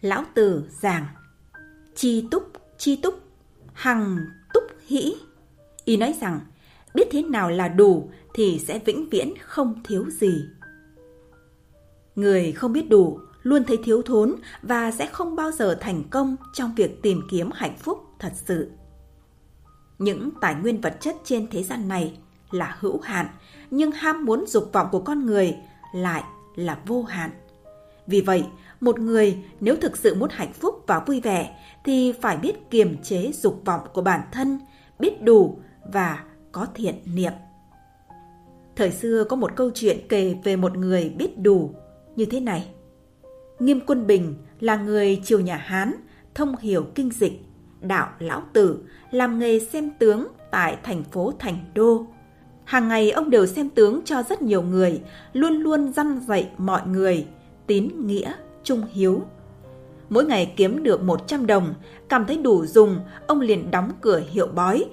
Lão Tử giảng Chi túc, chi túc, hằng túc hĩ. Ý nói rằng biết thế nào là đủ thì sẽ vĩnh viễn không thiếu gì. Người không biết đủ luôn thấy thiếu thốn và sẽ không bao giờ thành công trong việc tìm kiếm hạnh phúc thật sự. Những tài nguyên vật chất trên thế gian này là hữu hạn, nhưng ham muốn dục vọng của con người lại là vô hạn. Vì vậy, một người nếu thực sự muốn hạnh phúc và vui vẻ thì phải biết kiềm chế dục vọng của bản thân, biết đủ và có thiện niệm. Thời xưa có một câu chuyện kể về một người biết đủ như thế này. Nghiêm Quân Bình là người triều nhà Hán, thông hiểu kinh dịch, đạo lão tử, làm nghề xem tướng tại thành phố Thành Đô. Hàng ngày ông đều xem tướng cho rất nhiều người, luôn luôn răn dạy mọi người, tín nghĩa, trung hiếu. Mỗi ngày kiếm được 100 đồng, cảm thấy đủ dùng, ông liền đóng cửa hiệu bói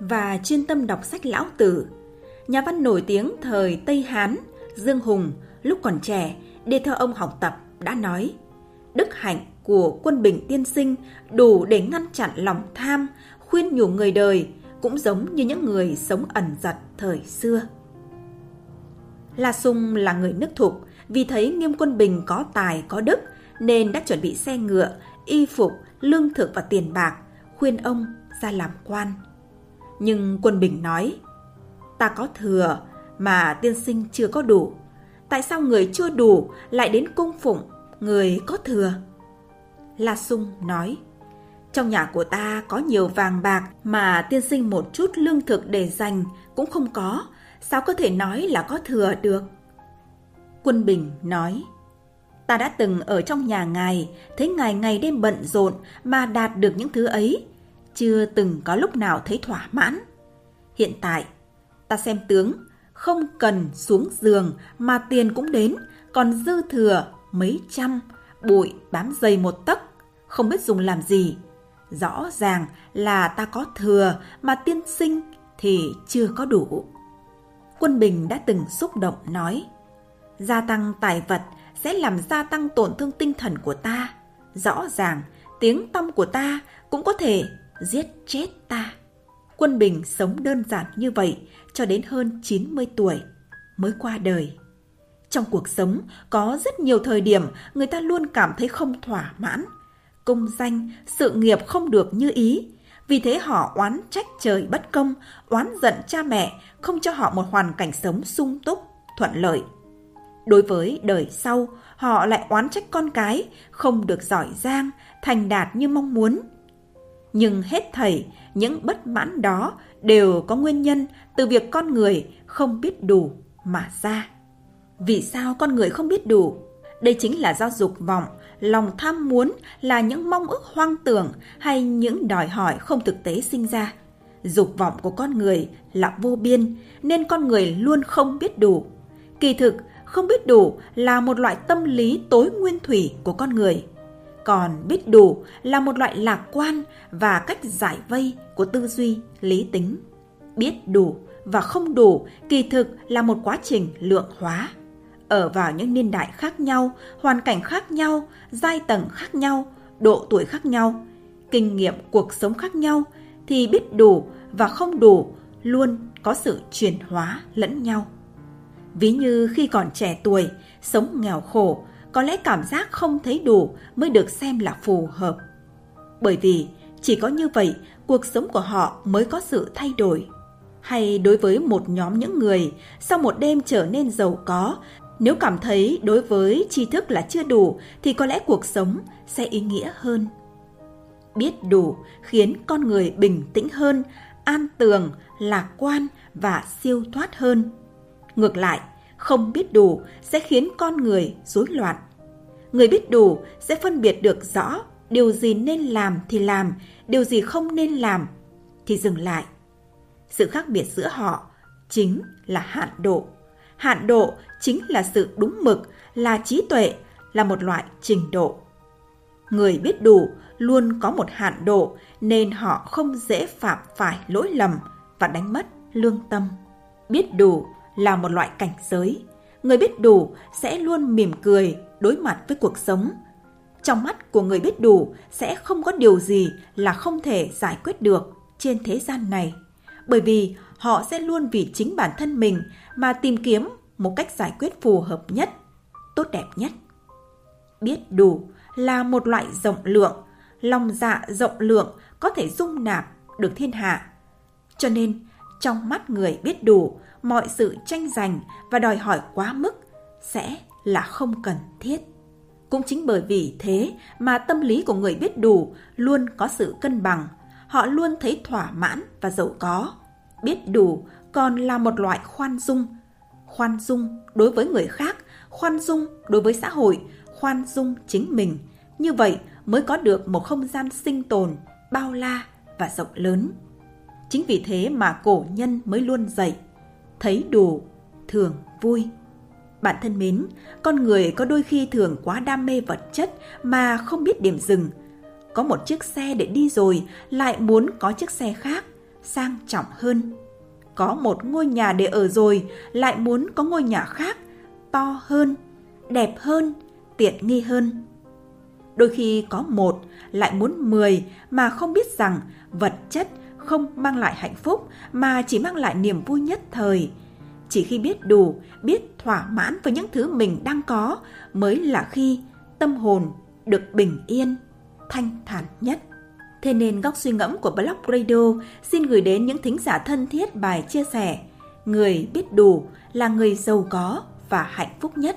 và chuyên tâm đọc sách lão tử. Nhà văn nổi tiếng thời Tây Hán, Dương Hùng, lúc còn trẻ, đi theo ông học tập, đã nói Đức hạnh của quân bình tiên sinh đủ để ngăn chặn lòng tham, khuyên nhủ người đời, cũng giống như những người sống ẩn giật thời xưa. La Sung là người nước thục, vì thấy Nghiêm Quân Bình có tài có đức nên đã chuẩn bị xe ngựa, y phục, lương thực và tiền bạc, khuyên ông ra làm quan. Nhưng Quân Bình nói, ta có thừa mà tiên sinh chưa có đủ. Tại sao người chưa đủ lại đến cung phụng người có thừa? La Sung nói, trong nhà của ta có nhiều vàng bạc mà tiên sinh một chút lương thực để dành cũng không có, sao có thể nói là có thừa được? Quân Bình nói, ta đã từng ở trong nhà ngài, thấy ngài ngày đêm bận rộn mà đạt được những thứ ấy, chưa từng có lúc nào thấy thỏa mãn. Hiện tại, ta xem tướng, không cần xuống giường mà tiền cũng đến, còn dư thừa mấy trăm, bụi bám dày một tấc, không biết dùng làm gì. Rõ ràng là ta có thừa mà tiên sinh thì chưa có đủ. Quân Bình đã từng xúc động nói, gia tăng tài vật sẽ làm gia tăng tổn thương tinh thần của ta. Rõ ràng, tiếng tâm của ta cũng có thể giết chết ta. Quân Bình sống đơn giản như vậy cho đến hơn 90 tuổi mới qua đời. Trong cuộc sống có rất nhiều thời điểm người ta luôn cảm thấy không thỏa mãn. Công danh, sự nghiệp không được như ý. Vì thế họ oán trách trời bất công, oán giận cha mẹ, không cho họ một hoàn cảnh sống sung túc, thuận lợi. Đối với đời sau, họ lại oán trách con cái, không được giỏi giang, thành đạt như mong muốn. Nhưng hết thảy, những bất mãn đó đều có nguyên nhân từ việc con người không biết đủ mà ra. Vì sao con người không biết đủ? Đây chính là do dục vọng, lòng tham muốn là những mong ước hoang tưởng hay những đòi hỏi không thực tế sinh ra. Dục vọng của con người là vô biên nên con người luôn không biết đủ. Kỳ thực, không biết đủ là một loại tâm lý tối nguyên thủy của con người. Còn biết đủ là một loại lạc quan và cách giải vây của tư duy, lý tính. Biết đủ và không đủ kỳ thực là một quá trình lượng hóa ở vào những niên đại khác nhau, hoàn cảnh khác nhau, giai tầng khác nhau, độ tuổi khác nhau, kinh nghiệm cuộc sống khác nhau thì biết đủ và không đủ luôn có sự chuyển hóa lẫn nhau. Ví như khi còn trẻ tuổi, sống nghèo khổ, có lẽ cảm giác không thấy đủ mới được xem là phù hợp. Bởi vì chỉ có như vậy cuộc sống của họ mới có sự thay đổi. Hay đối với một nhóm những người, sau một đêm trở nên giàu có nếu cảm thấy đối với tri thức là chưa đủ thì có lẽ cuộc sống sẽ ý nghĩa hơn. Biết đủ khiến con người bình tĩnh hơn, an tường, lạc quan và siêu thoát hơn. Ngược lại, không biết đủ sẽ khiến con người rối loạn. Người biết đủ sẽ phân biệt được rõ điều gì nên làm thì làm, điều gì không nên làm thì dừng lại. Sự khác biệt giữa họ chính là hạn độ. Hạn độ chính là sự đúng mực, là trí tuệ, là một loại trình độ. Người biết đủ luôn có một hạn độ nên họ không dễ phạm phải lỗi lầm và đánh mất lương tâm. Biết đủ là một loại cảnh giới. Người biết đủ sẽ luôn mỉm cười đối mặt với cuộc sống. Trong mắt của người biết đủ sẽ không có điều gì là không thể giải quyết được trên thế gian này, bởi vì họ sẽ luôn vì chính bản thân mình mà tìm kiếm một cách giải quyết phù hợp nhất, tốt đẹp nhất. Biết đủ là một loại rộng lượng, lòng dạ rộng lượng có thể dung nạp được thiên hạ. Cho nên, trong mắt người biết đủ, mọi sự tranh giành và đòi hỏi quá mức sẽ là không cần thiết. Cũng chính bởi vì thế mà tâm lý của người biết đủ luôn có sự cân bằng, họ luôn thấy thỏa mãn và giàu có. Biết đủ còn là một loại khoan dung. Khoan dung đối với người khác, khoan dung đối với xã hội, khoan dung chính mình. Như vậy mới có được một không gian sinh tồn, bao la và rộng lớn. Chính vì thế mà cổ nhân mới luôn dạy, thấy đủ, thường vui. Bạn thân mến, con người có đôi khi thường quá đam mê vật chất mà không biết điểm dừng. Có một chiếc xe để đi rồi, lại muốn có chiếc xe khác, sang trọng hơn. Có một ngôi nhà để ở rồi, lại muốn có ngôi nhà khác, to hơn, đẹp hơn, tiện nghi hơn. Đôi khi có một, lại muốn mười mà không biết rằng vật chất không mang lại hạnh phúc mà chỉ mang lại niềm vui nhất thời. Chỉ khi biết đủ, biết thỏa mãn với những thứ mình đang có mới là khi tâm hồn được bình yên, thanh thản nhất. Thế nên góc suy ngẫm của Blog Radio xin gửi đến những thính giả thân thiết bài chia sẻ Người biết đủ là người giàu có và hạnh phúc nhất.